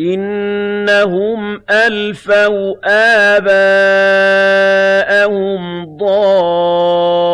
إنهم ألفوا آباءهم ضالين